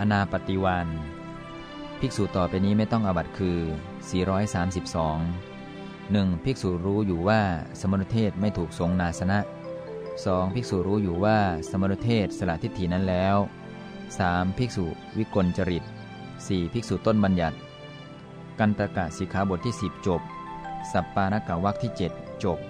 อนาปฏิวัน ภิกษุต่อไปนี้ไม่ต้องอบัตคือ 432 1. ภิกษุรู้อยู่ว่าสมณเทศไม่ถูกสงนาสนะ 2. ภิกษุรู้อยู่ว่าสมณเทศสละทิฏฐินั้นแล้ว 3. ภิกษุวิกลจริต 4. ภิกษุต้นบัญญัติ กันตกะสิกขาบทที่ 10 จบ สัปปานกะวักที่ 7 จบ